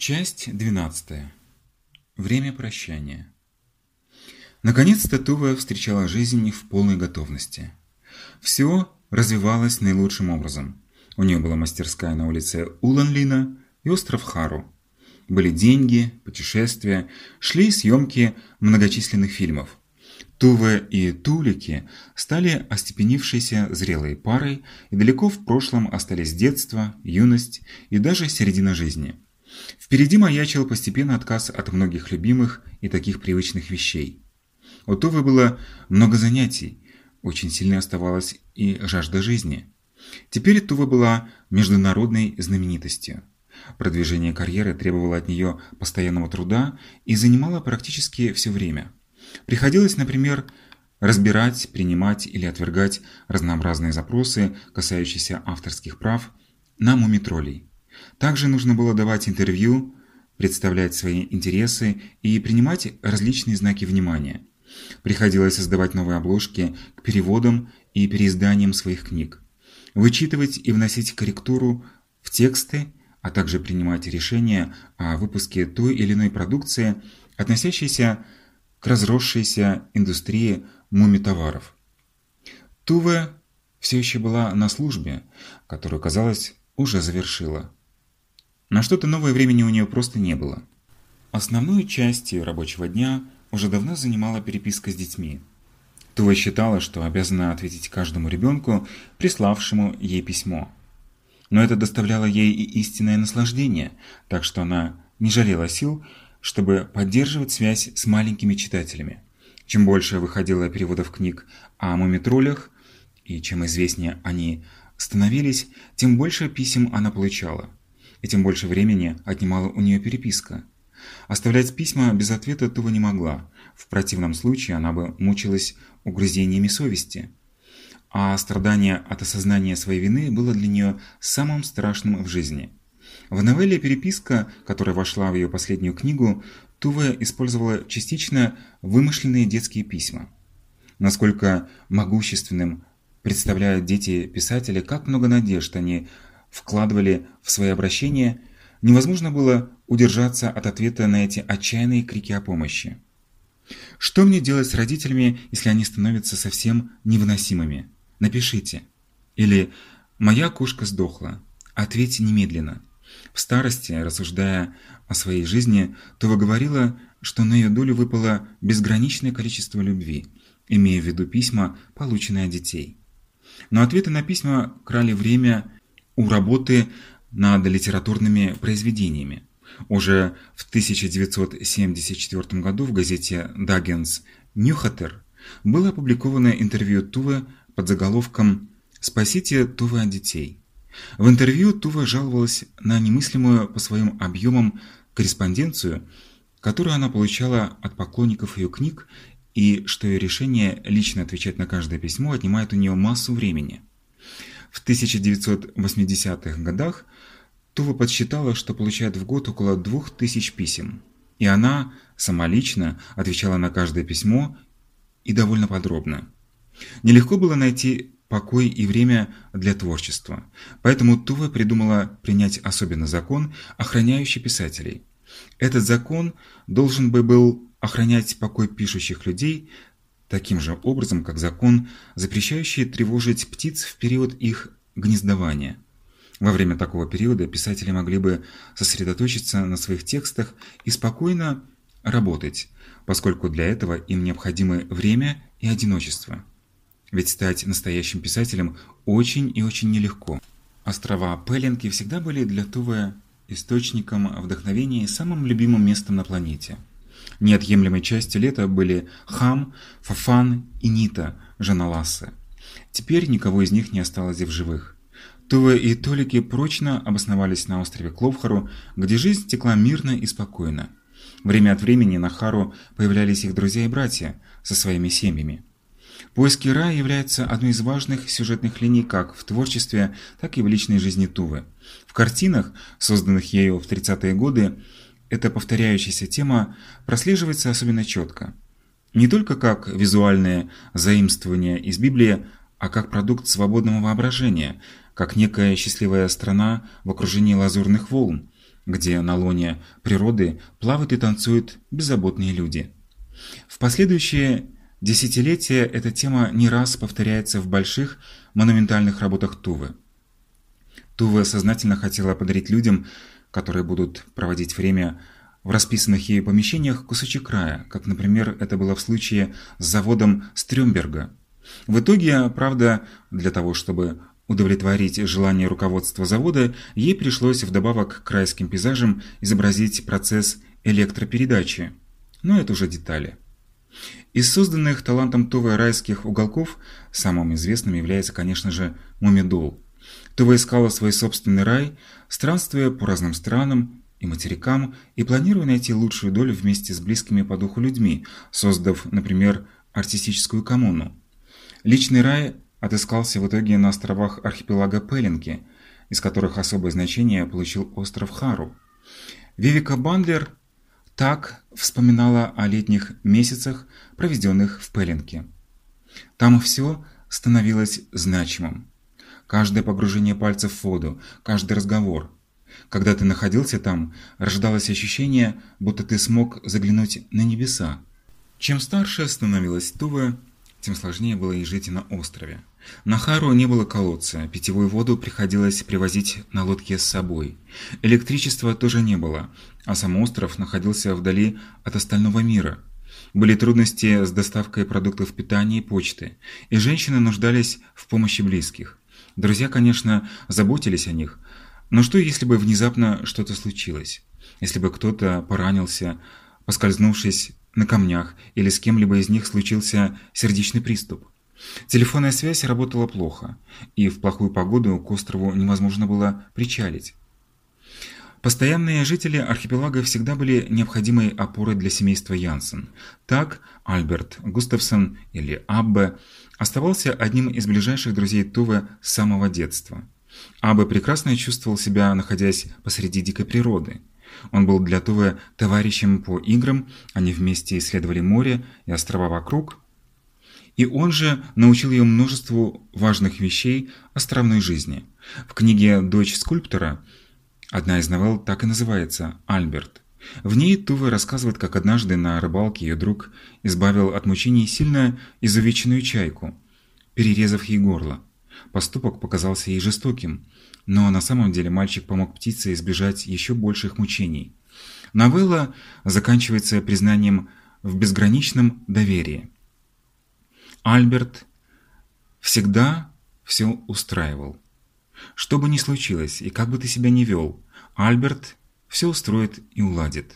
Часть 12. Время прощания. Наконец-то Тува встречала жизнь в полной готовности. Все развивалось наилучшим образом. У нее была мастерская на улице Уланлина и остров Хару. Были деньги, путешествия, шли съемки многочисленных фильмов. Тува и Тулики стали остепенившейся зрелой парой и далеко в прошлом остались детство, юность и даже середина жизни – Впереди маячил постепенно отказ от многих любимых и таких привычных вещей. У Тувы было много занятий, очень сильно оставалась и жажда жизни. Теперь Тува была международной знаменитостью. Продвижение карьеры требовало от нее постоянного труда и занимало практически все время. Приходилось, например, разбирать, принимать или отвергать разнообразные запросы, касающиеся авторских прав, на мумитролей. Также нужно было давать интервью, представлять свои интересы и принимать различные знаки внимания. Приходилось создавать новые обложки к переводам и переизданиям своих книг, вычитывать и вносить корректуру в тексты, а также принимать решения о выпуске той или иной продукции, относящейся к разросшейся индустрии мумитоваров. Туве все еще была на службе, которую, казалось, уже завершила. На что-то новое времени у нее просто не было. Основную часть ее рабочего дня уже давно занимала переписка с детьми. Тува считала, что обязана ответить каждому ребенку, приславшему ей письмо. Но это доставляло ей и истинное наслаждение, так что она не жалела сил, чтобы поддерживать связь с маленькими читателями. Чем больше выходило переводов книг о мумитролях, и чем известнее они становились, тем больше писем она получала и тем больше времени отнимала у нее переписка. Оставлять письма без ответа Тува не могла, в противном случае она бы мучилась угрызениями совести. А страдание от осознания своей вины было для нее самым страшным в жизни. В новелле «Переписка», которая вошла в ее последнюю книгу, Тува использовала частично вымышленные детские письма. Насколько могущественным представляют дети писателя, как много надежд они вкладывали в свои обращения, невозможно было удержаться от ответа на эти отчаянные крики о помощи. Что мне делать с родителями, если они становятся совсем невыносимыми? Напишите. Или «Моя кошка сдохла». Ответьте немедленно. В старости, рассуждая о своей жизни, Това говорила, что на ее долю выпало безграничное количество любви, имея в виду письма, полученные от детей. Но ответы на письма крали время у работы над литературными произведениями. Уже в 1974 году в газете «Даггенс Нюхатер» было опубликовано интервью Тувы под заголовком «Спасите Тувы от детей». В интервью Тува жаловалась на немыслимую по своим объемам корреспонденцию, которую она получала от поклонников ее книг, и что ее решение лично отвечать на каждое письмо отнимает у нее массу времени. В 1980-х годах Тува подсчитала, что получает в год около 2000 писем. И она самолично отвечала на каждое письмо и довольно подробно. Нелегко было найти покой и время для творчества. Поэтому Тува придумала принять особенный закон, охраняющий писателей. Этот закон должен бы был охранять покой пишущих людей таким же образом, как закон, запрещающий тревожить птиц в период их гнездования. Во время такого периода писатели могли бы сосредоточиться на своих текстах и спокойно работать, поскольку для этого им необходимы время и одиночество. Ведь стать настоящим писателем очень и очень нелегко. Острова Пеленки всегда были для Тувы источником вдохновения и самым любимым местом на планете – Неотъемлемой частью лета были Хам, Фафан и Нита, жена Лассы. Теперь никого из них не осталось в живых. Тува и Толики прочно обосновались на острове Кловхару, где жизнь текла мирно и спокойно. Время от времени на Хару появлялись их друзья и братья со своими семьями. Поиски рая является одной из важных сюжетных линий как в творчестве, так и в личной жизни Тувы. В картинах, созданных ею в 30-е годы, эта повторяющаяся тема прослеживается особенно четко. Не только как визуальное заимствование из Библии, а как продукт свободного воображения, как некая счастливая страна в окружении лазурных волн, где на лоне природы плавают и танцуют беззаботные люди. В последующие десятилетия эта тема не раз повторяется в больших монументальных работах Тувы. Тува сознательно хотела подарить людям, которые будут проводить время в расписанных ею помещениях, кусочек края, как, например, это было в случае с заводом Стрёмберга. В итоге, правда, для того, чтобы удовлетворить желание руководства завода, ей пришлось вдобавок к райским пейзажам изобразить процесс электропередачи. Но это уже детали. Из созданных талантом Това райских уголков самым известным является, конечно же, Мумидол. Това искала свой собственный рай, странствуя по разным странам и материкам и планируя найти лучшую долю вместе с близкими по духу людьми, создав, например, артистическую коммуну. Личный рай отыскался в итоге на островах архипелага Пеленки, из которых особое значение получил остров Хару. Вивика Бандлер так вспоминала о летних месяцах, проведенных в Пеленке. Там все становилось значимым. Каждое погружение пальцев в воду, каждый разговор. Когда ты находился там, рождалось ощущение, будто ты смог заглянуть на небеса. Чем старше становилась Тува, тем сложнее было и жить на острове. На Хару не было колодца, питьевую воду приходилось привозить на лодке с собой. Электричества тоже не было, а сам остров находился вдали от остального мира. Были трудности с доставкой продуктов питания и почты, и женщины нуждались в помощи близких. Друзья, конечно, заботились о них, но что если бы внезапно что-то случилось? Если бы кто-то поранился, поскользнувшись на камнях, или с кем-либо из них случился сердечный приступ? Телефонная связь работала плохо, и в плохую погоду к острову невозможно было причалить. Постоянные жители архипелага всегда были необходимой опорой для семейства Янсен. Так Альберт Густавсон или Аббе оставался одним из ближайших друзей Тувы с самого детства. Аббе прекрасно чувствовал себя, находясь посреди дикой природы. Он был для Тувы товарищем по играм, они вместе исследовали море и острова вокруг, и он же научил ее множеству важных вещей островной жизни. В книге «Дочь скульптора» одна из новелл так и называется «Альберт». В ней Тува рассказывает, как однажды на рыбалке ее друг избавил от мучений сильно изувеченную чайку, перерезав ей горло. Поступок показался ей жестоким, но на самом деле мальчик помог птице избежать еще больших мучений. Новелла заканчивается признанием в безграничном доверии. Альберт всегда все устраивал. Что бы ни случилось и как бы ты себя ни вел, Альберт все устроит и уладит.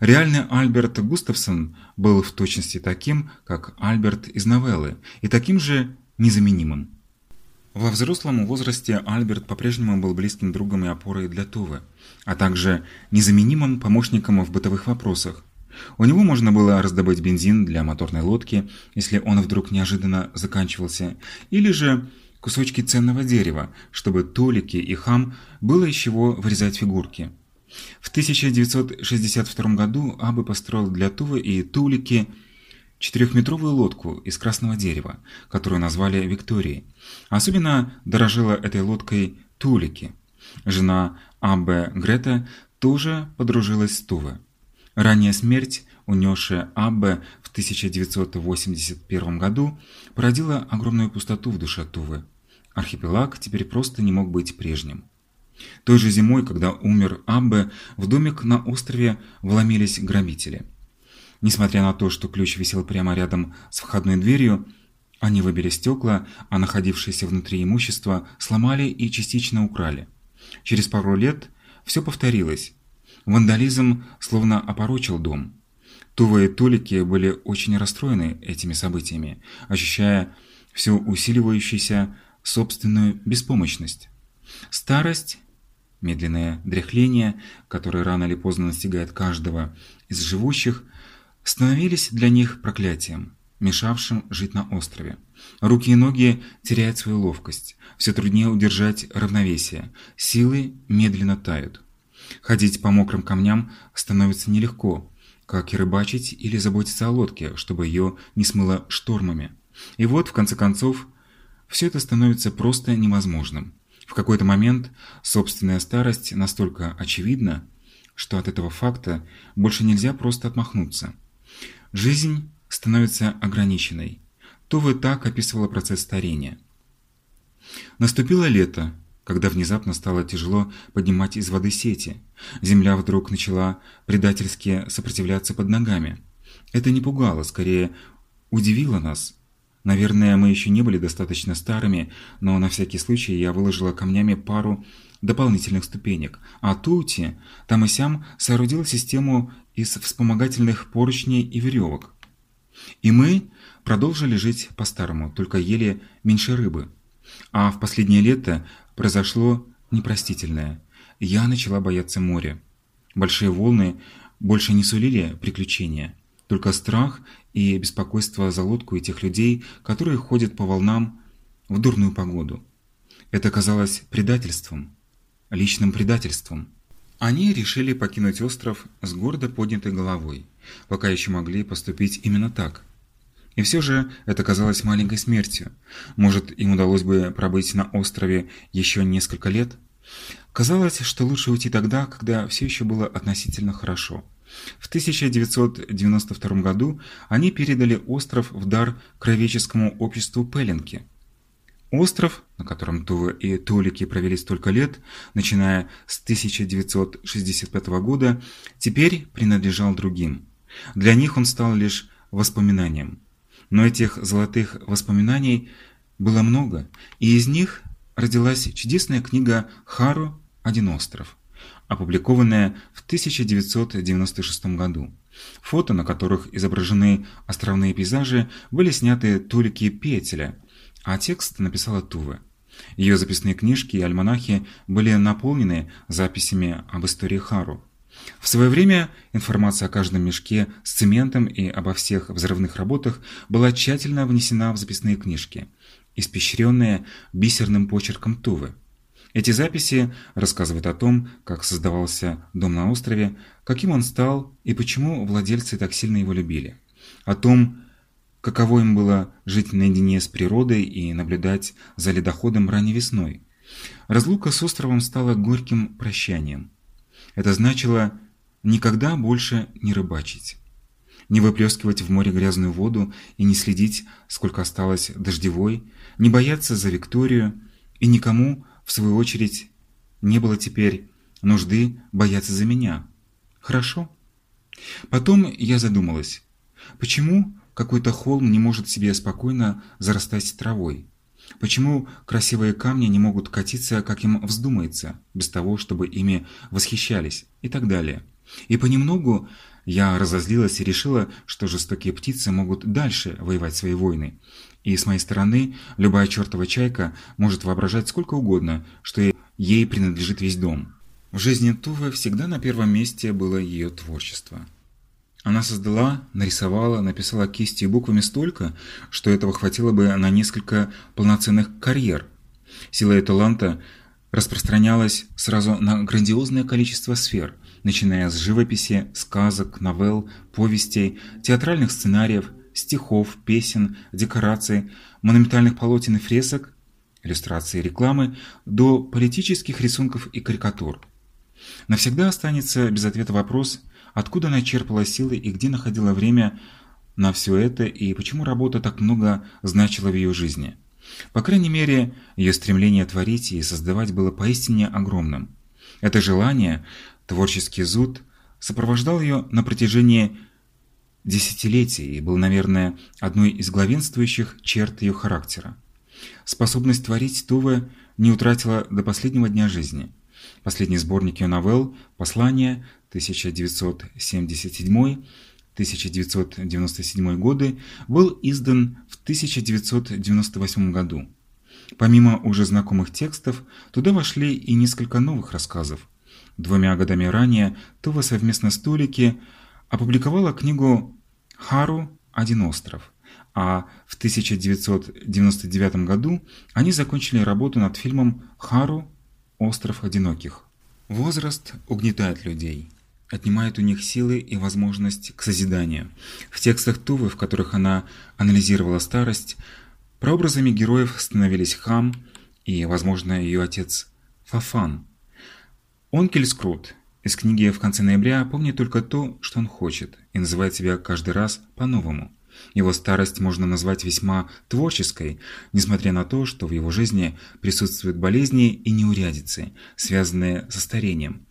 Реальный Альберт Густавсон был в точности таким, как Альберт из новеллы, и таким же незаменимым. Во взрослом возрасте Альберт по-прежнему был близким другом и опорой для Тувы, а также незаменимым помощником в бытовых вопросах, у него можно было раздобыть бензин для моторной лодки, если он вдруг неожиданно заканчивался, или же кусочки ценного дерева, чтобы Толики и Хам было из чего вырезать фигурки. В 1962 году Абы построил для Тувы и Тулики четырехметровую лодку из красного дерева, которую назвали Викторией. Особенно дорожила этой лодкой Тулики. Жена Абе Грета тоже подружилась с Тувой. Ранняя смерть, унесшая Аббе в 1981 году, породила огромную пустоту в душе Тувы. Архипелаг теперь просто не мог быть прежним. Той же зимой, когда умер Аббе, в домик на острове вломились грабители. Несмотря на то, что ключ висел прямо рядом с входной дверью, они выбили стекла, а находившееся внутри имущество сломали и частично украли. Через пару лет все повторилось. Вандализм словно опорочил дом. Тува и Толики были очень расстроены этими событиями, ощущая всю усиливающуюся собственную беспомощность. Старость, медленное дряхление, которое рано или поздно настигает каждого из живущих, становились для них проклятием, мешавшим жить на острове. Руки и ноги теряют свою ловкость, все труднее удержать равновесие, силы медленно тают. Ходить по мокрым камням становится нелегко, как и рыбачить или заботиться о лодке, чтобы ее не смыло штормами. И вот, в конце концов, все это становится просто невозможным. В какой-то момент собственная старость настолько очевидна, что от этого факта больше нельзя просто отмахнуться. Жизнь становится ограниченной. Тува так описывала процесс старения. Наступило лето, когда внезапно стало тяжело поднимать из воды сети. Земля вдруг начала предательски сопротивляться под ногами. Это не пугало, скорее удивило нас. Наверное, мы еще не были достаточно старыми, но на всякий случай я выложила камнями пару дополнительных ступенек, а Тути там и сям соорудила систему из вспомогательных поручней и веревок. И мы продолжили жить по-старому, только ели меньше рыбы. А в последнее лето произошло непростительное. Я начала бояться моря. Большие волны больше не сулили приключения, только страх и беспокойство за лодку и тех людей, которые ходят по волнам в дурную погоду. Это казалось предательством, личным предательством. Они решили покинуть остров с гордо поднятой головой, пока еще могли поступить именно так – и все же это казалось маленькой смертью. Может, им удалось бы пробыть на острове еще несколько лет? Казалось, что лучше уйти тогда, когда все еще было относительно хорошо. В 1992 году они передали остров в дар кровеческому обществу Пеленки. Остров, на котором Тува и Толики провели столько лет, начиная с 1965 года, теперь принадлежал другим. Для них он стал лишь воспоминанием. Но этих золотых воспоминаний было много, и из них родилась чудесная книга «Хару. Один остров», опубликованная в 1996 году. Фото, на которых изображены островные пейзажи, были сняты Толики Петеля, а текст написала Тува. Ее записные книжки и альманахи были наполнены записями об истории Хару. В свое время информация о каждом мешке с цементом и обо всех взрывных работах была тщательно внесена в записные книжки, испещренные бисерным почерком Тувы. Эти записи рассказывают о том, как создавался дом на острове, каким он стал и почему владельцы так сильно его любили. О том, каково им было жить наедине с природой и наблюдать за ледоходом ранней весной. Разлука с островом стала горьким прощанием. Это значило никогда больше не рыбачить, не выплескивать в море грязную воду и не следить, сколько осталось дождевой, не бояться за Викторию, и никому, в свою очередь, не было теперь нужды бояться за меня. Хорошо? Потом я задумалась, почему какой-то холм не может себе спокойно зарастать травой? Почему красивые камни не могут катиться, как им вздумается, без того, чтобы ими восхищались и так далее. И понемногу я разозлилась и решила, что жестокие птицы могут дальше воевать свои войны. И с моей стороны, любая чертова чайка может воображать сколько угодно, что ей принадлежит весь дом. В жизни Тувы всегда на первом месте было ее творчество. Она создала, нарисовала, написала кистью и буквами столько, что этого хватило бы на несколько полноценных карьер. Сила ее таланта распространялась сразу на грандиозное количество сфер, начиная с живописи, сказок, новелл, повестей, театральных сценариев, стихов, песен, декораций, монументальных полотен и фресок, иллюстраций и рекламы, до политических рисунков и карикатур. Навсегда останется без ответа вопрос – Откуда она черпала силы и где находила время на все это, и почему работа так много значила в ее жизни? По крайней мере, ее стремление творить и создавать было поистине огромным. Это желание, творческий зуд, сопровождал ее на протяжении десятилетий и был, наверное, одной из главенствующих черт ее характера. Способность творить Туве не утратила до последнего дня жизни. Последний сборник ее новелл «Послание» 1977-1997 годы был издан в 1998 году. Помимо уже знакомых текстов, туда вошли и несколько новых рассказов. Двумя годами ранее Това совместно с Толики опубликовала книгу «Хару. Один остров», а в 1999 году они закончили работу над фильмом «Хару. Остров одиноких». Возраст угнетает людей отнимает у них силы и возможность к созиданию. В текстах Тувы, в которых она анализировала старость, прообразами героев становились Хам и, возможно, ее отец Фафан. Онкель Скрут из книги «В конце ноября» помнит только то, что он хочет, и называет себя каждый раз по-новому. Его старость можно назвать весьма творческой, несмотря на то, что в его жизни присутствуют болезни и неурядицы, связанные со старением.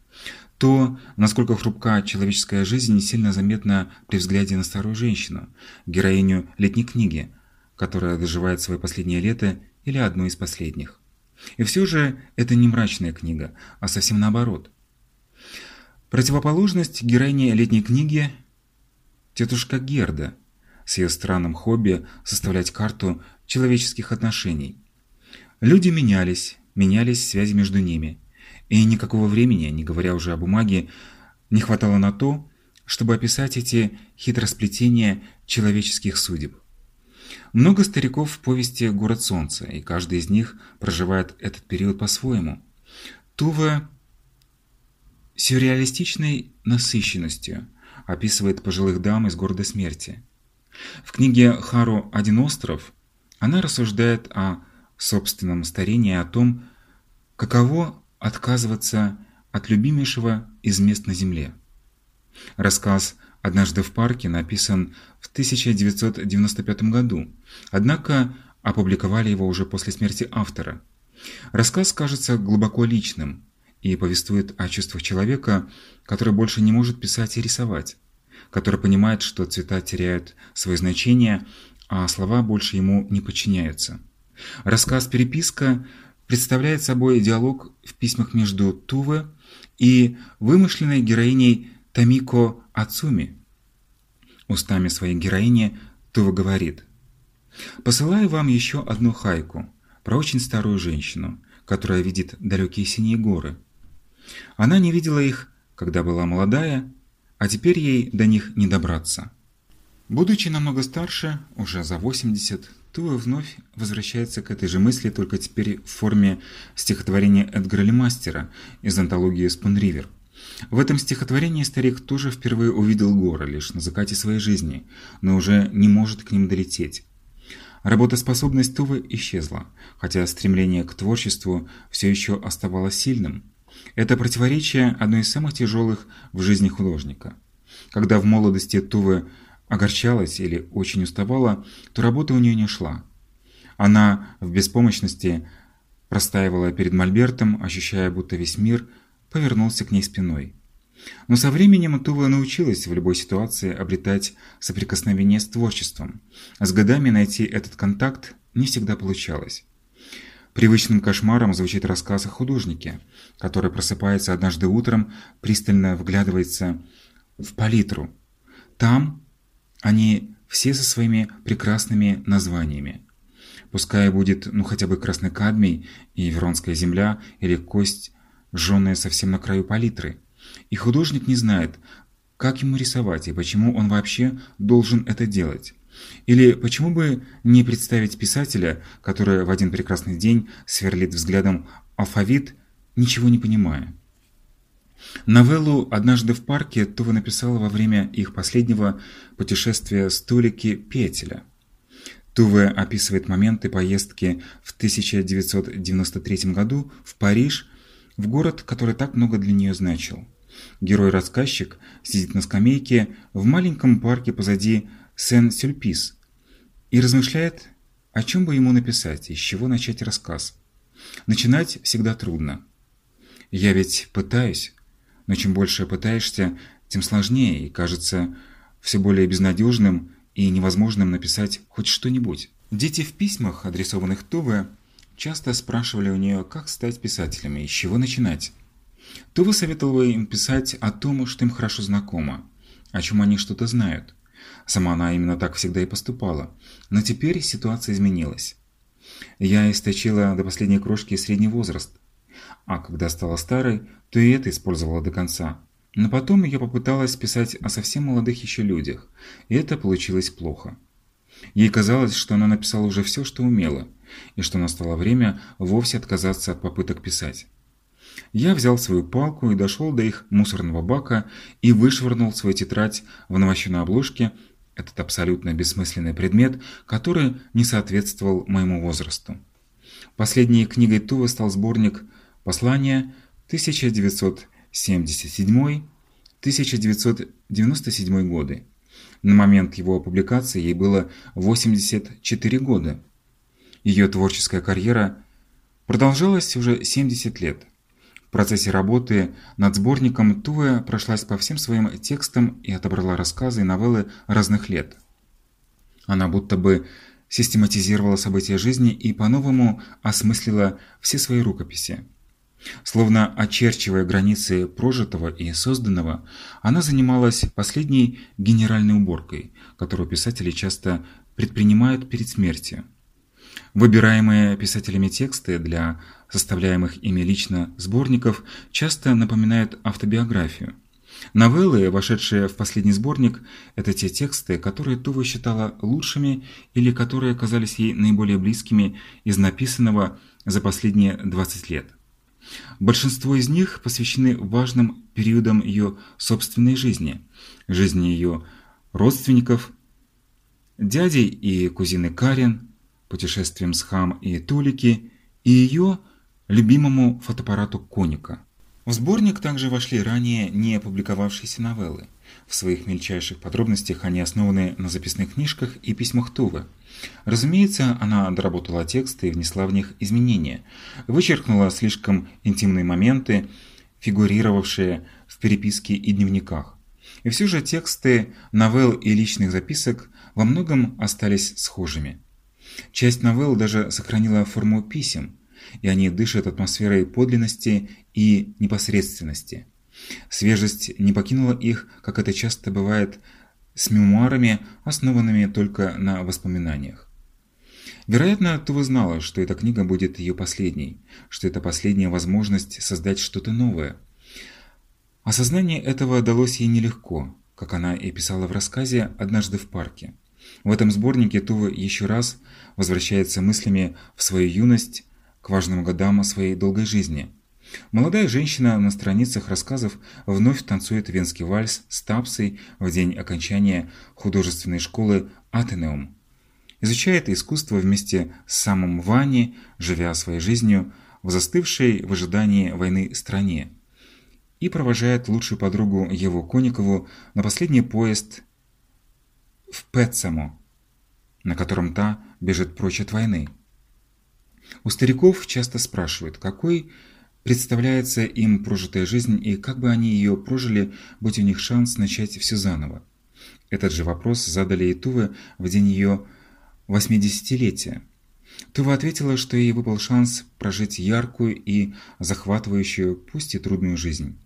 То, насколько хрупка человеческая жизнь, сильно заметно при взгляде на старую женщину, героиню летней книги, которая доживает свои последние лета или одну из последних. И все же это не мрачная книга, а совсем наоборот. Противоположность героине летней книги – тетушка Герда – с ее странным хобби составлять карту человеческих отношений. Люди менялись, менялись связи между ними, и никакого времени, не говоря уже о бумаге, не хватало на то, чтобы описать эти хитросплетения человеческих судеб. Много стариков в повести «Город солнца», и каждый из них проживает этот период по-своему. Тува сюрреалистичной насыщенностью описывает пожилых дам из города смерти. В книге «Хару. Один остров» она рассуждает о собственном старении, о том, каково отказываться от любимейшего из мест на Земле. Рассказ «Однажды в парке» написан в 1995 году, однако опубликовали его уже после смерти автора. Рассказ кажется глубоко личным и повествует о чувствах человека, который больше не может писать и рисовать который понимает, что цвета теряют свое значение, а слова больше ему не подчиняются. Рассказ «Переписка» представляет собой диалог в письмах между Туве и вымышленной героиней Тамико Ацуми. Устами своей героини Тува говорит «Посылаю вам еще одну хайку про очень старую женщину, которая видит далекие синие горы. Она не видела их, когда была молодая, а теперь ей до них не добраться. Будучи намного старше, уже за 80, Туа вновь возвращается к этой же мысли, только теперь в форме стихотворения Эдгара Лемастера из антологии «Спунривер». В этом стихотворении старик тоже впервые увидел горы лишь на закате своей жизни, но уже не может к ним долететь. Работоспособность Тувы исчезла, хотя стремление к творчеству все еще оставалось сильным. Это противоречие – одно из самых тяжелых в жизни художника. Когда в молодости Туве огорчалась или очень уставала, то работа у нее не шла. Она в беспомощности простаивала перед Мольбертом, ощущая, будто весь мир повернулся к ней спиной. Но со временем Тува научилась в любой ситуации обретать соприкосновение с творчеством. А с годами найти этот контакт не всегда получалось. Привычным кошмаром звучит рассказ о художнике, который просыпается однажды утром, пристально вглядывается в палитру. Там они все со своими прекрасными названиями. Пускай будет, ну хотя бы красный кадмий и веронская земля или кость, жженная совсем на краю палитры. И художник не знает, как ему рисовать и почему он вообще должен это делать. Или почему бы не представить писателя, который в один прекрасный день сверлит взглядом алфавит, ничего не понимая. Новеллу «Однажды в парке» Това написала во время их последнего путешествия с Петеля. Туве описывает моменты поездки в 1993 году в Париж, в город, который так много для нее значил. Герой-рассказчик сидит на скамейке в маленьком парке позади Сен-Сюльпис и размышляет, о чем бы ему написать и с чего начать рассказ. Начинать всегда трудно. Я ведь пытаюсь, но чем больше пытаешься, тем сложнее и кажется все более безнадежным и невозможным написать хоть что-нибудь. Дети в письмах, адресованных Туве, часто спрашивали у нее, как стать писателями и с чего начинать. Тува советовала им писать о том, что им хорошо знакомо, о чем они что-то знают. Сама она именно так всегда и поступала. Но теперь ситуация изменилась. Я источила до последней крошки средний возраст. А когда стала старой, то и это использовала до конца. Но потом я попыталась писать о совсем молодых еще людях, и это получилось плохо. Ей казалось, что она написала уже все, что умела, и что настало время вовсе отказаться от попыток писать. Я взял свою палку и дошел до их мусорного бака и вышвырнул свою тетрадь в новощенной обложке, этот абсолютно бессмысленный предмет, который не соответствовал моему возрасту. Последней книгой Тувы стал сборник «Послания 1977-1997 годы». На момент его публикации ей было 84 года. Ее творческая карьера продолжалась уже 70 лет. В процессе работы над сборником Туве прошлась по всем своим текстам и отобрала рассказы и новеллы разных лет. Она будто бы систематизировала события жизни и по-новому осмыслила все свои рукописи. Словно очерчивая границы прожитого и созданного, она занималась последней генеральной уборкой, которую писатели часто предпринимают перед смертью. Выбираемые писателями тексты для составляемых ими лично сборников часто напоминают автобиографию. Новеллы, вошедшие в последний сборник, это те тексты, которые Тува считала лучшими или которые казались ей наиболее близкими из написанного за последние 20 лет. Большинство из них посвящены важным периодам ее собственной жизни, жизни ее родственников, дяди и кузины Карен, путешествиям с Хам и Тулики и ее любимому фотоаппарату Коника. В сборник также вошли ранее не опубликовавшиеся новеллы. В своих мельчайших подробностях они основаны на записных книжках и письмах Тувы. Разумеется, она доработала тексты и внесла в них изменения, вычеркнула слишком интимные моменты, фигурировавшие в переписке и дневниках. И все же тексты новелл и личных записок во многом остались схожими. Часть новелл даже сохранила форму писем, и они дышат атмосферой подлинности и непосредственности. Свежесть не покинула их, как это часто бывает с мемуарами, основанными только на воспоминаниях. Вероятно, Тува знала, что эта книга будет ее последней, что это последняя возможность создать что-то новое. Осознание этого далось ей нелегко, как она и писала в рассказе «Однажды в парке». В этом сборнике Тува еще раз возвращается мыслями в свою юность, к важным годам своей долгой жизни. Молодая женщина на страницах рассказов вновь танцует венский вальс с Тапсой в день окончания художественной школы Атенеум. Изучает искусство вместе с самым Вани, живя своей жизнью в застывшей в ожидании войны стране. И провожает лучшую подругу Еву Коникову на последний поезд в Петсамо, на котором та бежит прочь от войны. У стариков часто спрашивают, какой представляется им прожитая жизнь и как бы они ее прожили, будь у них шанс начать все заново. Этот же вопрос задали и Туве в день ее 80-летия. Тува ответила, что ей выпал шанс прожить яркую и захватывающую, пусть и трудную жизнь.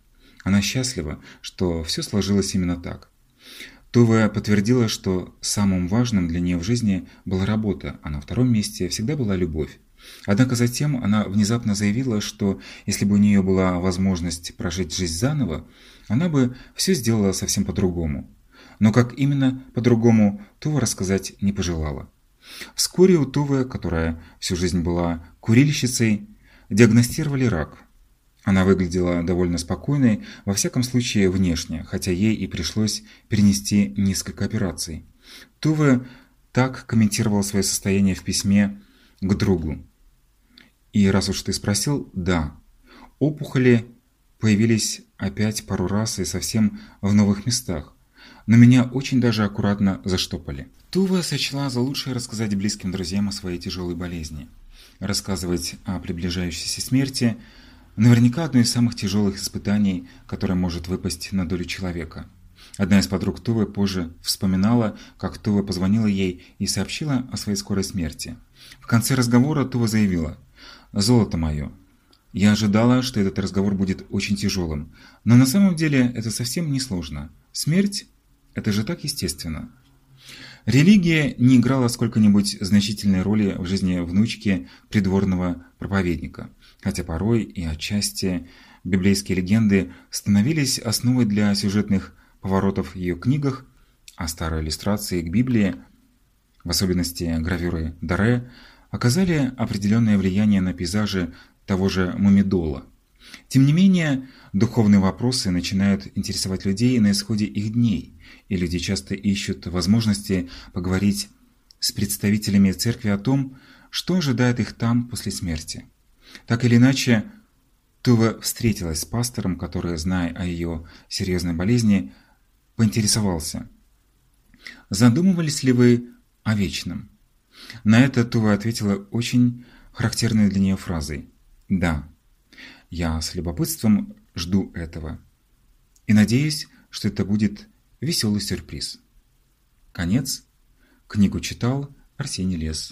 Она счастлива, что все сложилось именно так. Тува подтвердила, что самым важным для нее в жизни была работа, а на втором месте всегда была любовь. Однако затем она внезапно заявила, что если бы у нее была возможность прожить жизнь заново, она бы все сделала совсем по-другому. Но как именно по-другому, Тува рассказать не пожелала. Вскоре у Тувы, которая всю жизнь была курильщицей, диагностировали рак. Она выглядела довольно спокойной, во всяком случае внешне, хотя ей и пришлось перенести несколько операций. Тува так комментировала свое состояние в письме к другу. И раз уж ты спросил, да. Опухоли появились опять пару раз и совсем в новых местах. Но меня очень даже аккуратно заштопали. Тува сочла за лучшее рассказать близким друзьям о своей тяжелой болезни. Рассказывать о приближающейся смерти – наверняка одно из самых тяжелых испытаний, которое может выпасть на долю человека. Одна из подруг Тувы позже вспоминала, как Тува позвонила ей и сообщила о своей скорой смерти. В конце разговора Тува заявила Золото мое. Я ожидала, что этот разговор будет очень тяжелым, но на самом деле это совсем не сложно. Смерть – это же так естественно. Религия не играла сколько-нибудь значительной роли в жизни внучки придворного проповедника, хотя порой и отчасти библейские легенды становились основой для сюжетных поворотов в ее книгах, а старые иллюстрации к Библии, в особенности гравюры Даре, оказали определенное влияние на пейзажи того же Мумидола. Тем не менее, духовные вопросы начинают интересовать людей на исходе их дней, и люди часто ищут возможности поговорить с представителями церкви о том, что ожидает их там после смерти. Так или иначе, Тува встретилась с пастором, который, зная о ее серьезной болезни, поинтересовался, «Задумывались ли вы о вечном?» На это Тува ответила очень характерной для нее фразой «Да, я с любопытством жду этого и надеюсь, что это будет веселый сюрприз». Конец. Книгу читал Арсений Лес.